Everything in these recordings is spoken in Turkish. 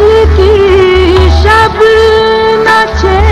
কি কি সব নাচে?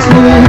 Thank you.